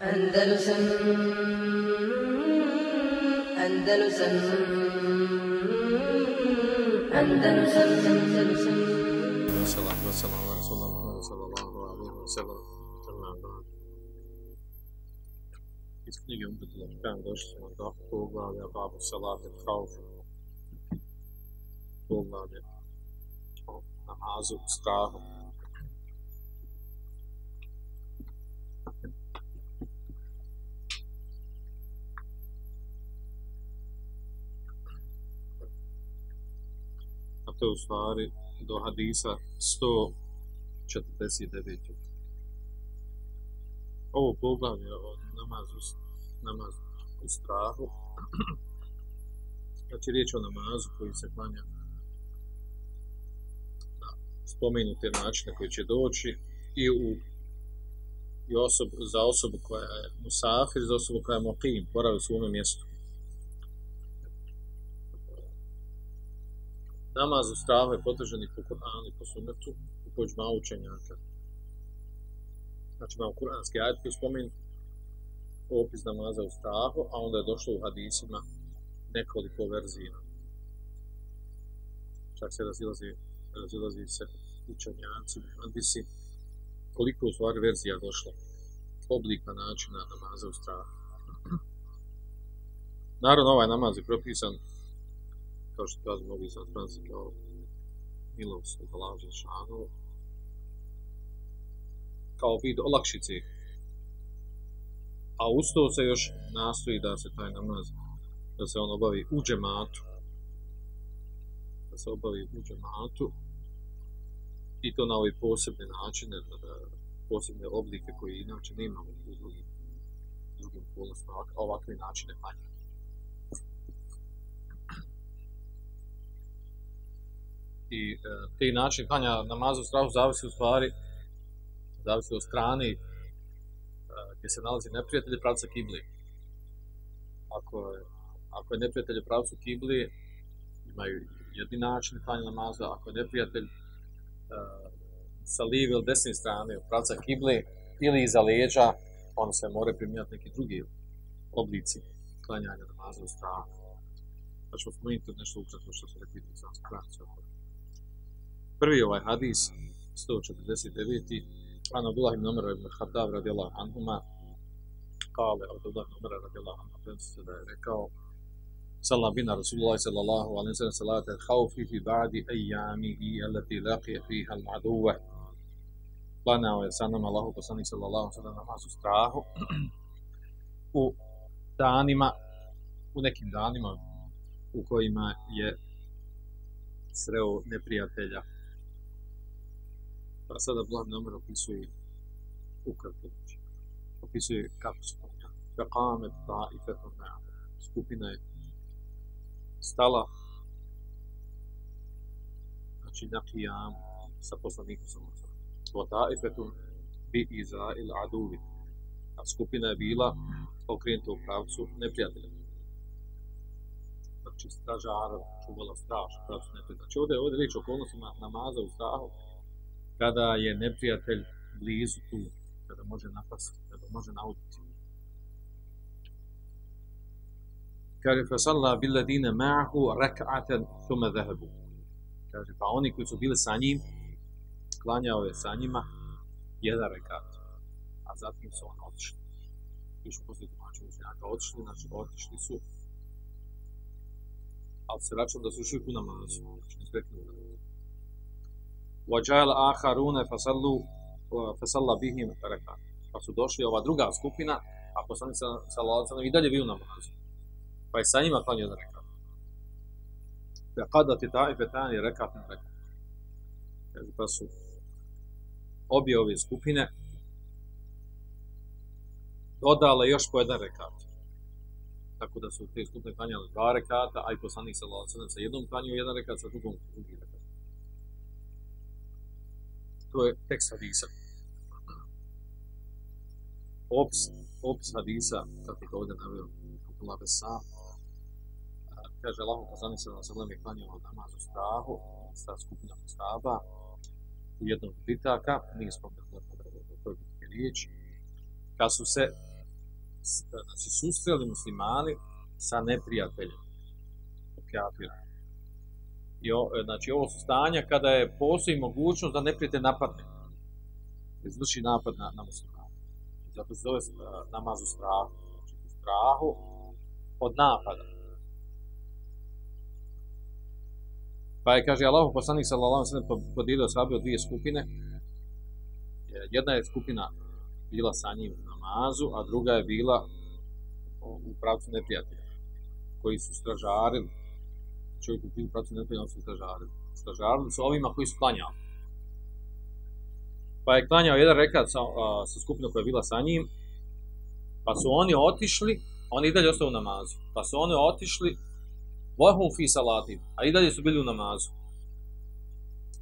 Andalusam Andalusam Andalusam Andalusam والصلاة والسلام على رسول الله صلى الله عليه وسلم أما بعد Iz knjige Umbetul Ahkam došli smo do poglavlja Babu Salat et Hauf. Poglavlje o namazu u strahu. To je u stvari do hadisa 149. Ovo poglavlje o namazu, namazu u strahu, znači riječ o namazu koji se klanja na spomenute načine koji će doći i u i osobu, za osobu koja je musafir, za osobu koja je moqim, boravi u svome mjestu. Namaz u strahu je potvrđen i po Kur'anu i po sunnetu, u pođma učenjaka. Znači imamo kur'anski ajet koji spominje opis namaza u strahu, a onda je došlo u hadisima nekoliko verzija. Čak se razilazi, razilazi se učenjaci, hadisi, koliko u stvari verzija došlo oblika načina namaza u strahu. Naravno, ovaj namaz je propisan kao što kažu mnogi zatranci kao milost od Allaha Žešanu, kao vid olakšice. A uz to se još nastoji da se taj namaz, da se on obavi u džematu, da se obavi u džematu i to na ove posebne načine, posebne oblike koje inače nemamo u drugim, drugim okolnostima, ovakve načine manje. I e, te način klanja namaza u strahu zavisi u stvari zavisi od strane e, gdje se nalazi neprijatelj pravca kibli. Ako je, ako je neprijatelj u pravcu kibli, imaju jedni način klanja namaza, ako je neprijatelj e, sa lijeve ili desne strane u pravca kibli ili iza leđa, onda se more primijati neki drugi oblici klanjanja namaza u strahu. Pa ćemo spomenuti nešto ukratko što su rekli za kratko. Prvi ovaj hadis, 149. An Abdullah ibn Umar ibn Khattab radijallahu anhuma kale Abdullah ibn Umar radijallahu anhuma se da je rekao Salla bina Rasulullah sallallahu alaihi sallam salata khawfi fi ba'di ayyamihi allati laqiya fiha al-aduwa Planao je sa nama Allahu sallallahu sallam namaz u strahu u danima u nekim danima u kojima je sreo neprijatelja pa sada Blah Namr opisuje ukratko, opisuje kako su to Faqamet ta'ifetun ma'am. Skupina je stala znači na qiyam sa poslanikom sa Musa. Wa ta'ifetun bi iza il aduvi. A skupina je bila okrenuta u pravcu neprijatelja. Znači stražara čuvala straž, pravcu neprijatelja. Znači ovdje je ovdje riječ o okolnostima namaza u strahu kada je neprijatelj blizu tu, kada može napasti, kada može nauditi. Kaže, fasalla billadine ma'hu rak'atan thumma zahabu. Kaže, pa oni koji su bili sa njim, klanjao je sa njima jedan rekat, a zatim su oni otišli. Pišu poslije tumaču učenjaka, otišli, znači otišli su, ali se račun da su ušli u namazu, znači ne izbrekli namazu. وَجَعَلَ آخَرُونَ فَصَلُّوا فَصَلَّ بِهِمْ رَكَعَتَ Pa su došli ova druga skupina, a poslanik sallallahu alejhi i dalje bio na namazu. Pa je sa njima klanjao jedan rekat. Fa qadati ta'ifatan rak'atan rakat. Kaže pa su obje ove skupine dodale još po jedan rekat. Tako da su te skupine klanjale dva rekata, a i poslanik sallallahu alejhi sa jednom klanjao jedan rekat, sa drugom drugi rekat. To je tekst hadisa. Opis, opis hadisa, kako ga ovdje naveo Abdullah Besam, kaže Allah poslanik sallallahu alejhi ve sellem je klanjao namaz u strahu sa skupinom sahaba u jednom bitaka, nije spomenuo o toj bitki riječ, kad su se znači, susreli muslimani sa neprijateljem, kafirom. I e, znači, ovo su stanja kada je postoji mogućnost da neprijatelj napadne. Izvrši napad na, na muslimane. Zato se zove e, namaz u strahu. Znači, u strahu od napada. Pa je, kaže, Allah poslanik sallallahu sellem podijelio sahabe u dvije skupine. E, Jedna je skupina bila sa njim u namazu, a druga je bila u pravcu neprijatelja, koji su stražarili. Čovjek u pravcu neprijatelja, oni su stražarili. Stražarili su ovima koji su klanjali. Pa je klanjao jedan rekat sa, a, sa skupinom koja je bila sa njim, pa su oni otišli, oni i dalje ostali u namazu, pa su oni otišli Vahum fi salatim, a i dalje su bili u namazu.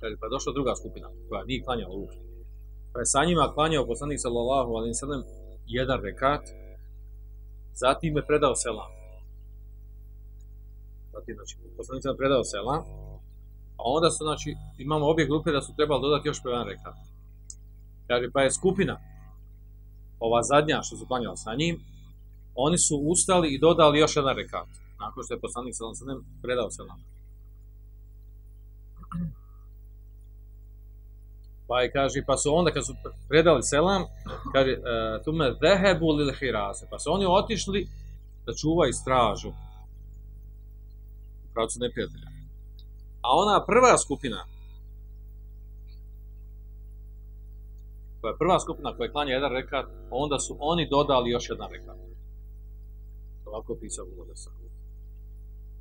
Pa je došla druga skupina, koja nije klanjala uopšte. Pa je sa njima klanjao poslanik sallallahu alaihi sallam jedan rekat, zatim je predao selam. Zatim, znači, poslanik sallam predao selam, a onda su, znači, imamo obje grupe da su trebali dodati još po jedan rekat. Kaže, pa je skupina, ova zadnja što su klanjala sa njim, oni su ustali i dodali još jedan rekat nakon što je poslanik sallam predao selam. Pa je kaže, pa su onda kad su predali selam, kaže, e, tu me vehebu lil hirase, pa su oni otišli da čuvaju stražu pravcu neprijatelja. A ona prva skupina, koja je prva skupina koja je klanja jedan rekat, onda su oni dodali još jedan rekat. Ovako je pisao Odesa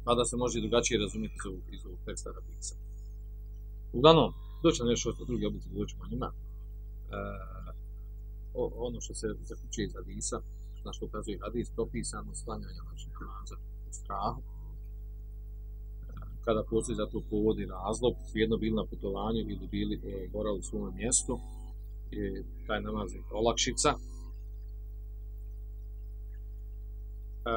mada se može drugačije razumjeti iz ovog, iz ovog teksta da pisa. Uglavnom, doći nam još o drugi oblici, o njima. E, ono što se zaključuje iz Hadisa, na što ukazuje Hadis, propisano sklanjanje znači, namaza u strahu. E, kada postoji za to povodi razlog, jedno bili na putovanju ili bili e, morali u svom mjestu, i taj namaz je olakšica, E,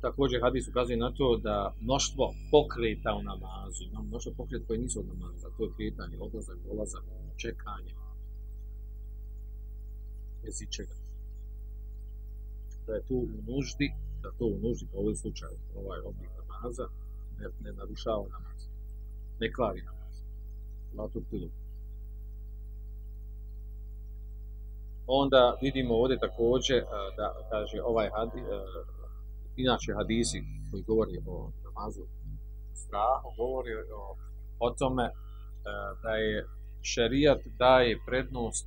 također hadis ukazuje na to da mnoštvo pokreta u namazu, imamo mnoštvo pokreta koji nisu od namaza, to je kretanje, odlazak, dolazak, čekanje, bez ičega. Da je tu u nuždi, da to u nuždi, kao u ovom slučaju, ovaj oblik namaza, ne, ne narušava namaz, ne kvari namaz. Latu pilu. Onda vidimo ovdje također da kaže ovaj hadis, inače hadisi koji govori o namazu strahu, govori o, o tome da je šerijat daje prednost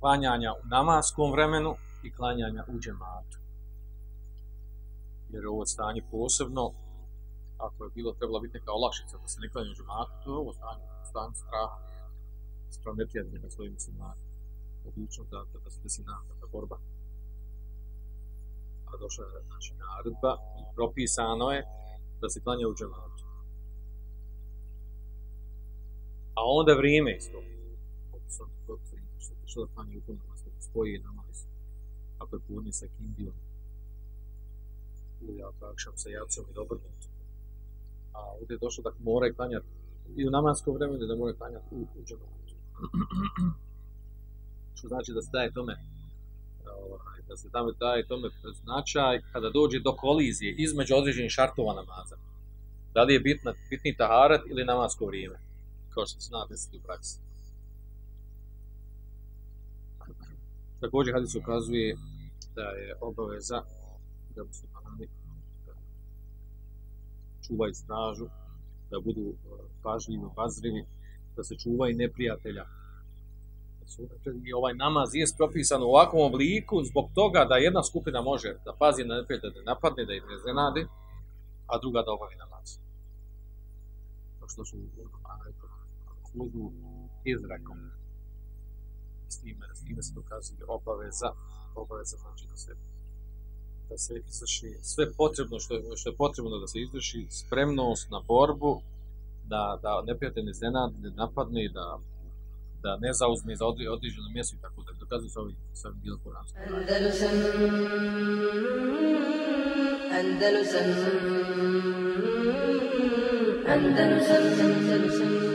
klanjanja u namaskom vremenu i klanjanja u džematu. Jer ovo stanje posebno, ako je bilo trebalo biti neka olakšica da se ne klanja u džematu, to je ovo stanje, stanje straha, spravo neprijatelja svojim muslimani. Odlično da, da, da se desi napada, borba a došla je znači, naredba i propisano je da se klanja u džematu. A onda vrijeme isto. Što što da klanja u namastu, spoji namaz. Ako je podne sa kindijom, ili ako akšam sa jacom i obrnuto. A ovdje je došlo da mora klanjati i u namansko vremenu da mora klanjati u, u džematu. što znači da se daje tome ovaj, da se tamo daje tome značaj kada dođe do kolizije između određenih šartova namaza. Da li je bitna, bitni taharat ili namasko vrijeme, kao što se zna desiti u praksi. Također hadis ukazuje da je obaveza da muslimani čuvaju stražu, da budu pažljivi, obazrivi, da se čuvaju neprijatelja, i ovaj namaz je propisan u ovakvom obliku zbog toga da jedna skupina može da pazi na neprijatelja da napadne, da ih ne a druga da obavi namaz. To što su hudu izrakom. S time, s time se dokazuje obaveza, obaveza znači da se da se izvrši sve potrebno što je, što je potrebno da se izvrši, spremnost na borbu, da, da neprijatelj ne iznenadi, ne napadne, da da ne zauzme za određeno mjesto i tako da dokazuje sa ovim, sa ovim dijelom Kur'anskog. Andalusan Andalusan Andalusan Andalusan